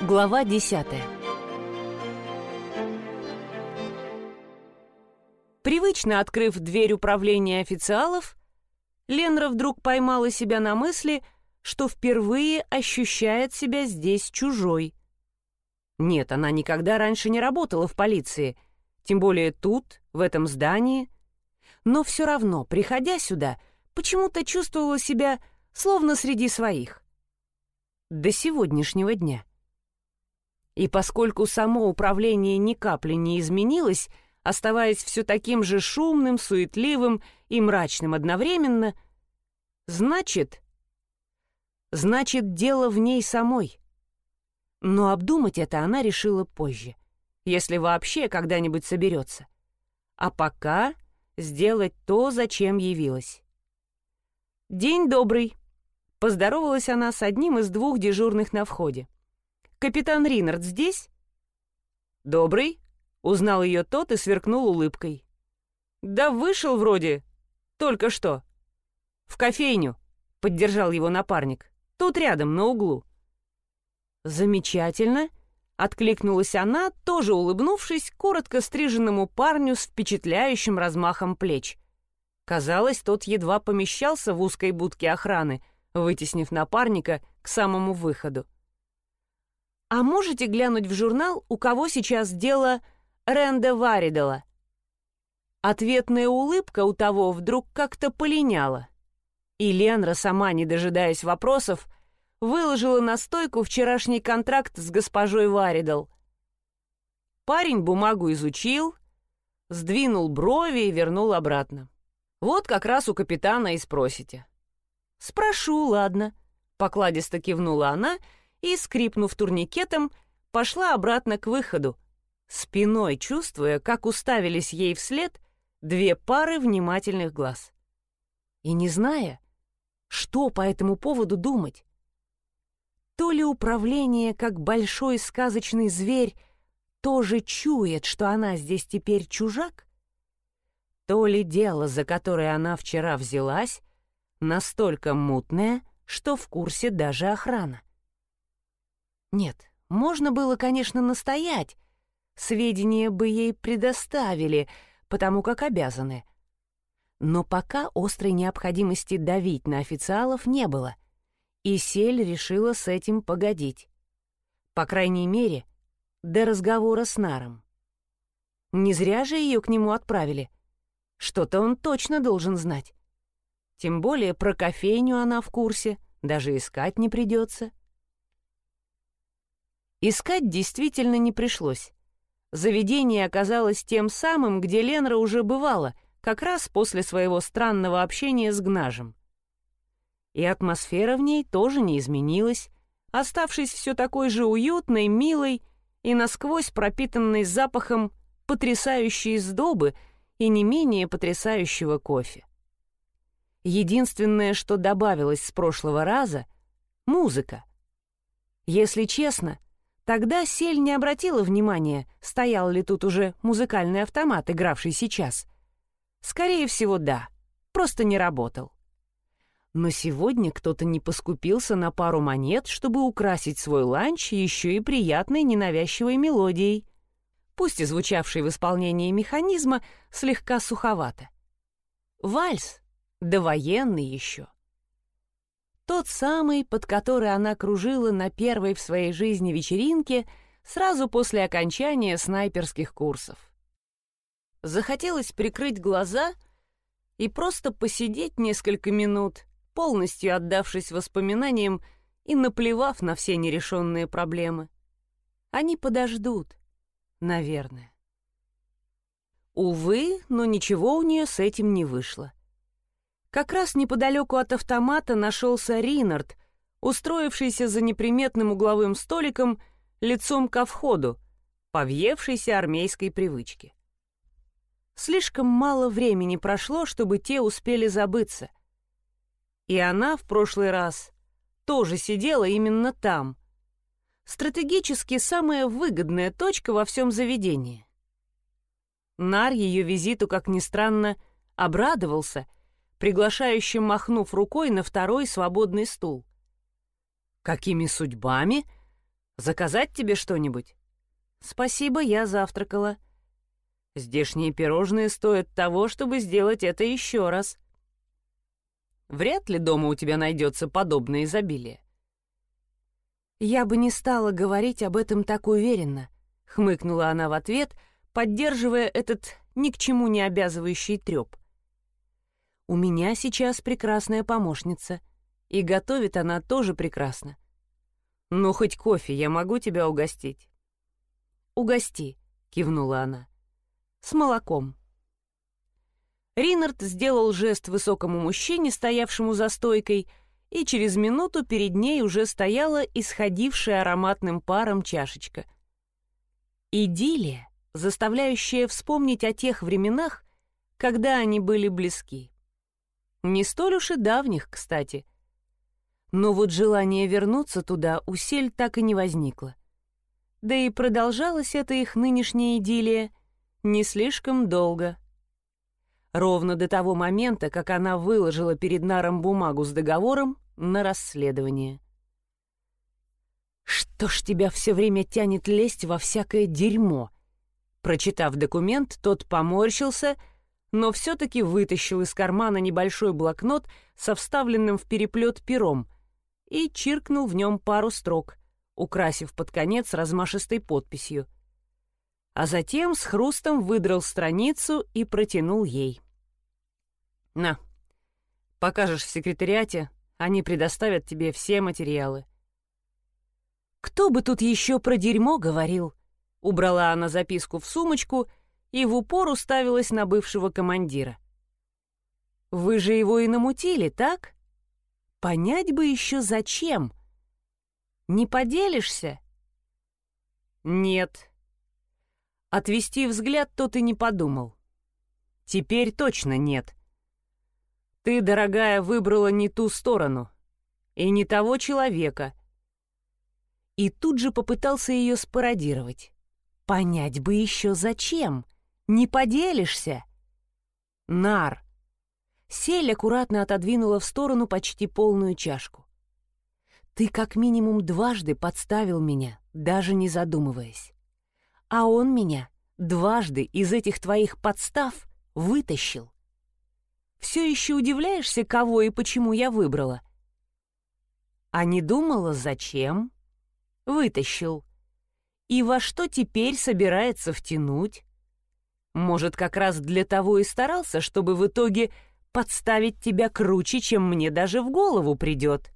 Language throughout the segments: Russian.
Глава 10 Привычно открыв дверь управления официалов, Ленра вдруг поймала себя на мысли, что впервые ощущает себя здесь чужой. Нет, она никогда раньше не работала в полиции, тем более тут, в этом здании. Но все равно, приходя сюда, почему-то чувствовала себя словно среди своих. До сегодняшнего дня. И поскольку само управление ни капли не изменилось, оставаясь все таким же шумным, суетливым и мрачным одновременно, значит... Значит, дело в ней самой. Но обдумать это она решила позже, если вообще когда-нибудь соберется. А пока сделать то, зачем явилась. «День добрый!» — поздоровалась она с одним из двух дежурных на входе. «Капитан Ринард здесь?» «Добрый», — узнал ее тот и сверкнул улыбкой. «Да вышел вроде. Только что». «В кофейню», — поддержал его напарник. «Тут рядом, на углу». «Замечательно», — откликнулась она, тоже улыбнувшись коротко стриженному парню с впечатляющим размахом плеч. Казалось, тот едва помещался в узкой будке охраны, вытеснив напарника к самому выходу. «А можете глянуть в журнал, у кого сейчас дело Ренда Варидала?» Ответная улыбка у того вдруг как-то полиняла. И Ленра, сама не дожидаясь вопросов, выложила на стойку вчерашний контракт с госпожой Варидал. Парень бумагу изучил, сдвинул брови и вернул обратно. «Вот как раз у капитана и спросите». «Спрошу, ладно», — покладисто кивнула она и, скрипнув турникетом, пошла обратно к выходу, спиной чувствуя, как уставились ей вслед две пары внимательных глаз. И не зная, что по этому поводу думать. То ли управление, как большой сказочный зверь, тоже чует, что она здесь теперь чужак, то ли дело, за которое она вчера взялась, настолько мутное, что в курсе даже охрана. Нет, можно было, конечно, настоять. Сведения бы ей предоставили, потому как обязаны. Но пока острой необходимости давить на официалов не было, и Сель решила с этим погодить. По крайней мере, до разговора с Наром. Не зря же ее к нему отправили. Что-то он точно должен знать. Тем более про кофейню она в курсе, даже искать не придется. Искать действительно не пришлось. Заведение оказалось тем самым, где Ленра уже бывала, как раз после своего странного общения с Гнажем. И атмосфера в ней тоже не изменилась, оставшись все такой же уютной, милой и насквозь пропитанной запахом потрясающей сдобы и не менее потрясающего кофе. Единственное, что добавилось с прошлого раза — музыка. Если честно — Тогда Сель не обратила внимания, стоял ли тут уже музыкальный автомат, игравший сейчас. Скорее всего, да, просто не работал. Но сегодня кто-то не поскупился на пару монет, чтобы украсить свой ланч еще и приятной ненавязчивой мелодией, пусть и звучавшей в исполнении механизма слегка суховато. Вальс, да военный еще. Тот самый, под который она кружила на первой в своей жизни вечеринке сразу после окончания снайперских курсов. Захотелось прикрыть глаза и просто посидеть несколько минут, полностью отдавшись воспоминаниям и наплевав на все нерешенные проблемы. Они подождут, наверное. Увы, но ничего у нее с этим не вышло. Как раз неподалеку от автомата нашелся Ринард, устроившийся за неприметным угловым столиком лицом ко входу, по армейской привычке. Слишком мало времени прошло, чтобы те успели забыться. И она в прошлый раз тоже сидела именно там. Стратегически самая выгодная точка во всем заведении. Нар ее визиту, как ни странно, обрадовался — приглашающим махнув рукой на второй свободный стул. «Какими судьбами?» Заказать тебе что-нибудь?» «Спасибо, я завтракала». «Здешние пирожные стоят того, чтобы сделать это еще раз». «Вряд ли дома у тебя найдется подобное изобилие». «Я бы не стала говорить об этом так уверенно», — хмыкнула она в ответ, поддерживая этот ни к чему не обязывающий треп. «У меня сейчас прекрасная помощница, и готовит она тоже прекрасно. Ну, хоть кофе я могу тебя угостить?» «Угости», — кивнула она. «С молоком». Ринард сделал жест высокому мужчине, стоявшему за стойкой, и через минуту перед ней уже стояла исходившая ароматным паром чашечка. Идиллия, заставляющая вспомнить о тех временах, когда они были близки. Не столь уж и давних, кстати. Но вот желание вернуться туда у Сель так и не возникло. Да и продолжалась эта их нынешняя идиллия не слишком долго. Ровно до того момента, как она выложила перед Наром бумагу с договором на расследование. «Что ж тебя все время тянет лезть во всякое дерьмо?» Прочитав документ, тот поморщился, но все-таки вытащил из кармана небольшой блокнот со вставленным в переплет пером и чиркнул в нем пару строк, украсив под конец размашистой подписью — а затем с хрустом выдрал страницу и протянул ей. «На, покажешь в секретариате, они предоставят тебе все материалы». «Кто бы тут еще про дерьмо говорил?» Убрала она записку в сумочку и в упор уставилась на бывшего командира. «Вы же его и намутили, так? Понять бы еще зачем. Не поделишься?» «Нет», Отвести взгляд тот и не подумал. Теперь точно нет. Ты, дорогая, выбрала не ту сторону и не того человека. И тут же попытался ее спародировать. Понять бы еще зачем. Не поделишься. Нар. Сель аккуратно отодвинула в сторону почти полную чашку. Ты как минимум дважды подставил меня, даже не задумываясь. А он меня дважды из этих твоих подстав вытащил. Все еще удивляешься, кого и почему я выбрала? А не думала, зачем? Вытащил. И во что теперь собирается втянуть? Может, как раз для того и старался, чтобы в итоге подставить тебя круче, чем мне даже в голову придет.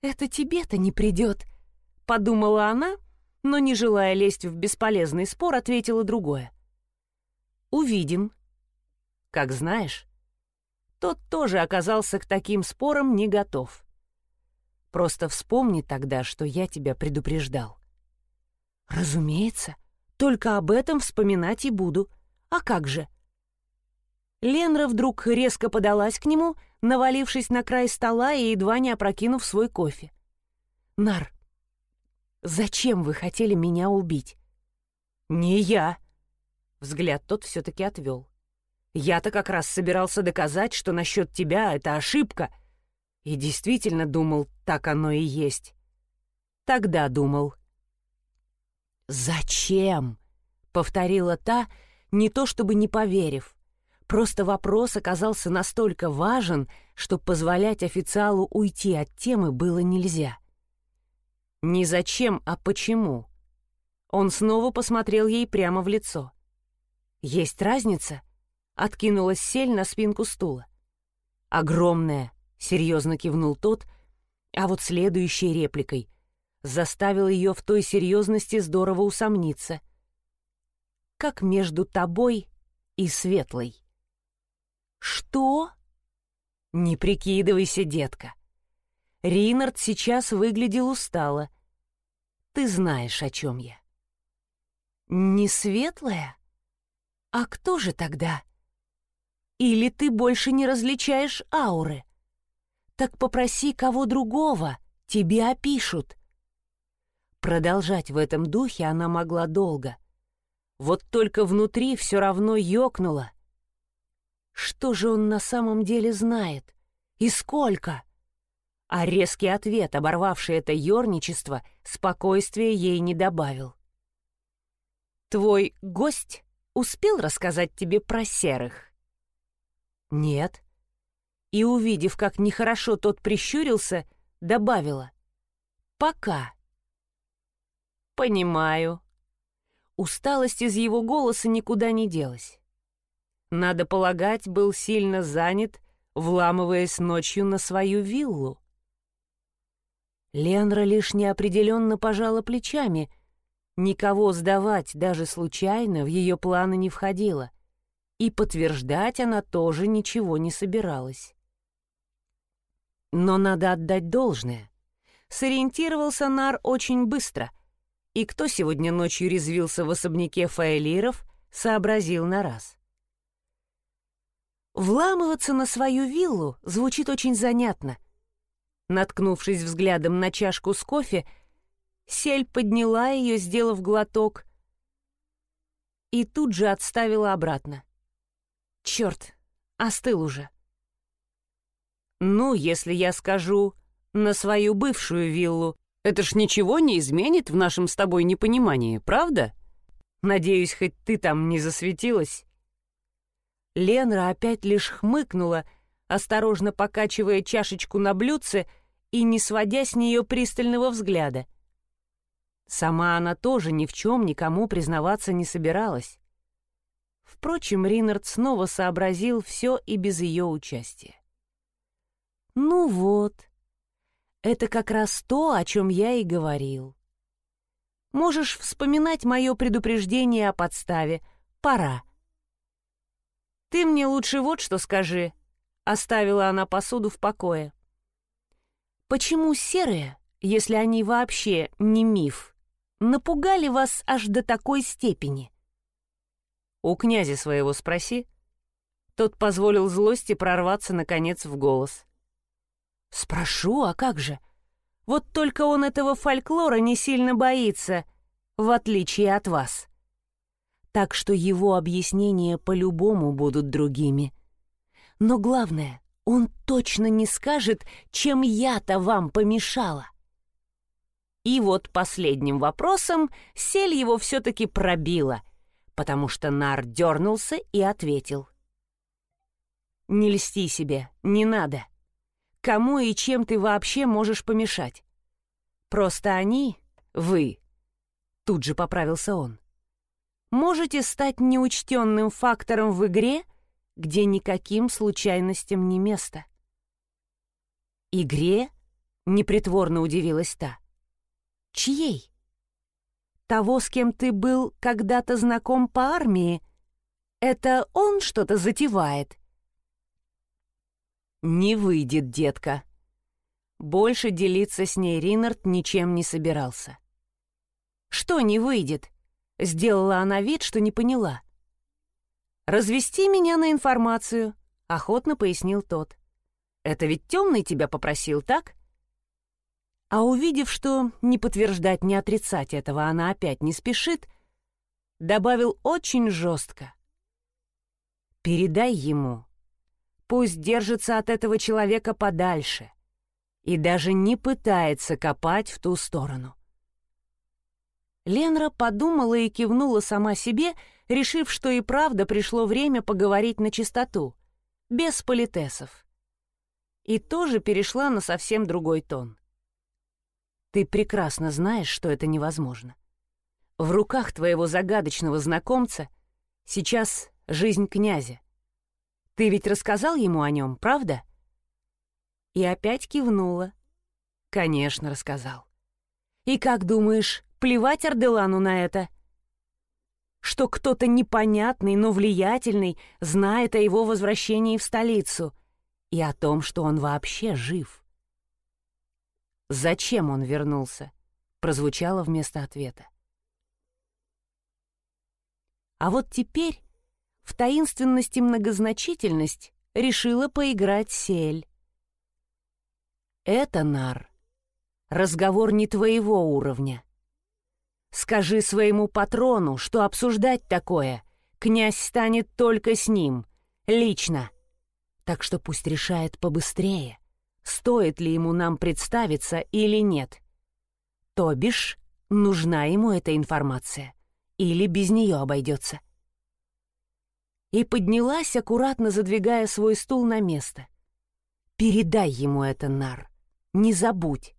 «Это тебе-то не придет», — подумала она, но, не желая лезть в бесполезный спор, ответила другое. «Увидим». «Как знаешь». Тот тоже оказался к таким спорам не готов. «Просто вспомни тогда, что я тебя предупреждал». «Разумеется, только об этом вспоминать и буду. А как же?» Ленра вдруг резко подалась к нему, навалившись на край стола и едва не опрокинув свой кофе. «Нар, Зачем вы хотели меня убить?» «Не я!» Взгляд тот все-таки отвел. «Я-то как раз собирался доказать, что насчет тебя это ошибка. И действительно думал, так оно и есть. Тогда думал». «Зачем?» — повторила та, не то чтобы не поверив. Просто вопрос оказался настолько важен, что позволять официалу уйти от темы было нельзя. Не зачем, а почему. Он снова посмотрел ей прямо в лицо. «Есть разница?» — откинулась сель на спинку стула. «Огромная», — серьезно кивнул тот, а вот следующей репликой заставил ее в той серьезности здорово усомниться. «Как между тобой и светлой». «Что?» «Не прикидывайся, детка». Ринард сейчас выглядел устало, ты знаешь, о чем я. Не светлая? А кто же тогда? Или ты больше не различаешь ауры? Так попроси кого другого, тебе опишут. Продолжать в этом духе она могла долго. Вот только внутри все равно ёкнуло. Что же он на самом деле знает? И сколько? а резкий ответ, оборвавший это ерничество, спокойствия ей не добавил. «Твой гость успел рассказать тебе про серых?» «Нет». И, увидев, как нехорошо тот прищурился, добавила. «Пока». «Понимаю». Усталость из его голоса никуда не делась. Надо полагать, был сильно занят, вламываясь ночью на свою виллу. Ленра лишь неопределенно пожала плечами. Никого сдавать даже случайно в ее планы не входило. И подтверждать она тоже ничего не собиралась. Но надо отдать должное. Сориентировался Нар очень быстро, и кто сегодня ночью резвился в особняке Фаэлиров, сообразил на раз. Вламываться на свою виллу звучит очень занятно. Наткнувшись взглядом на чашку с кофе, Сель подняла ее, сделав глоток, и тут же отставила обратно. Черт, остыл уже. Ну, если я скажу «на свою бывшую виллу», это ж ничего не изменит в нашем с тобой непонимании, правда? Надеюсь, хоть ты там не засветилась. Ленра опять лишь хмыкнула, осторожно покачивая чашечку на блюдце и не сводя с нее пристального взгляда. Сама она тоже ни в чем никому признаваться не собиралась. Впрочем, Ринард снова сообразил все и без ее участия. «Ну вот, это как раз то, о чем я и говорил. Можешь вспоминать мое предупреждение о подставе. Пора». «Ты мне лучше вот что скажи», — оставила она посуду в покое. «Почему серые, если они вообще не миф, напугали вас аж до такой степени?» «У князя своего спроси». Тот позволил злости прорваться, наконец, в голос. «Спрошу, а как же? Вот только он этого фольклора не сильно боится, в отличие от вас» так что его объяснения по-любому будут другими. Но главное, он точно не скажет, чем я-то вам помешала. И вот последним вопросом сель его все-таки пробила, потому что Нар дернулся и ответил. «Не льсти себе, не надо. Кому и чем ты вообще можешь помешать? Просто они, вы...» Тут же поправился он можете стать неучтенным фактором в игре, где никаким случайностям не место. «Игре?» — непритворно удивилась та. «Чьей?» «Того, с кем ты был когда-то знаком по армии? Это он что-то затевает?» «Не выйдет, детка». Больше делиться с ней Ринард ничем не собирался. «Что не выйдет?» Сделала она вид, что не поняла. «Развести меня на информацию», — охотно пояснил тот. «Это ведь темный тебя попросил, так?» А увидев, что ни подтверждать, ни отрицать этого она опять не спешит, добавил очень жестко. «Передай ему. Пусть держится от этого человека подальше и даже не пытается копать в ту сторону. Ленра подумала и кивнула сама себе, решив, что и правда пришло время поговорить на чистоту, без политесов. И тоже перешла на совсем другой тон. «Ты прекрасно знаешь, что это невозможно. В руках твоего загадочного знакомца сейчас жизнь князя. Ты ведь рассказал ему о нем, правда?» И опять кивнула. «Конечно, рассказал. И как думаешь, Плевать Арделану на это. Что кто-то непонятный, но влиятельный знает о его возвращении в столицу и о том, что он вообще жив. «Зачем он вернулся?» — прозвучало вместо ответа. А вот теперь в таинственность и многозначительность решила поиграть сель. «Это, Нар, разговор не твоего уровня. Скажи своему патрону, что обсуждать такое. Князь станет только с ним. Лично. Так что пусть решает побыстрее. стоит ли ему нам представиться или нет. То бишь, нужна ему эта информация, или без нее обойдется. И поднялась, аккуратно задвигая свой стул на место. «Передай ему это, Нар, не забудь».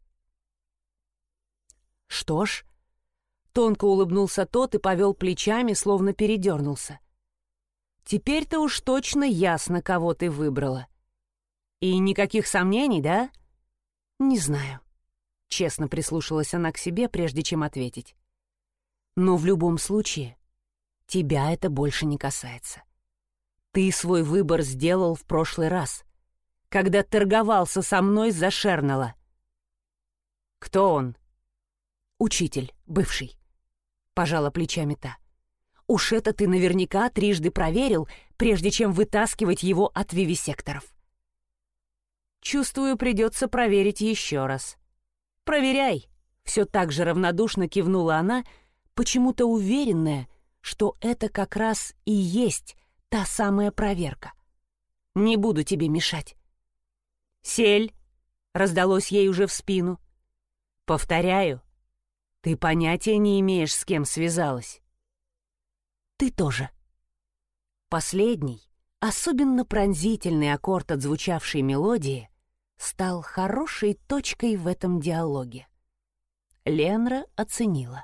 «Что ж», — тонко улыбнулся тот и повел плечами, словно передернулся. «Теперь-то уж точно ясно, кого ты выбрала. И никаких сомнений, да?» «Не знаю». Честно прислушалась она к себе, прежде чем ответить. «Но в любом случае, тебя это больше не касается. Ты свой выбор сделал в прошлый раз, когда торговался со мной за Шернала». «Кто он?» «Учитель, бывший», — пожала плечами та. «Уж это ты наверняка трижды проверил, прежде чем вытаскивать его от вивисекторов». «Чувствую, придется проверить еще раз». «Проверяй!» — все так же равнодушно кивнула она, почему-то уверенная, что это как раз и есть та самая проверка. «Не буду тебе мешать». «Сель!» — раздалось ей уже в спину. «Повторяю, ты понятия не имеешь, с кем связалась». «Ты тоже». Последний, особенно пронзительный аккорд отзвучавшей мелодии стал хорошей точкой в этом диалоге. Ленра оценила.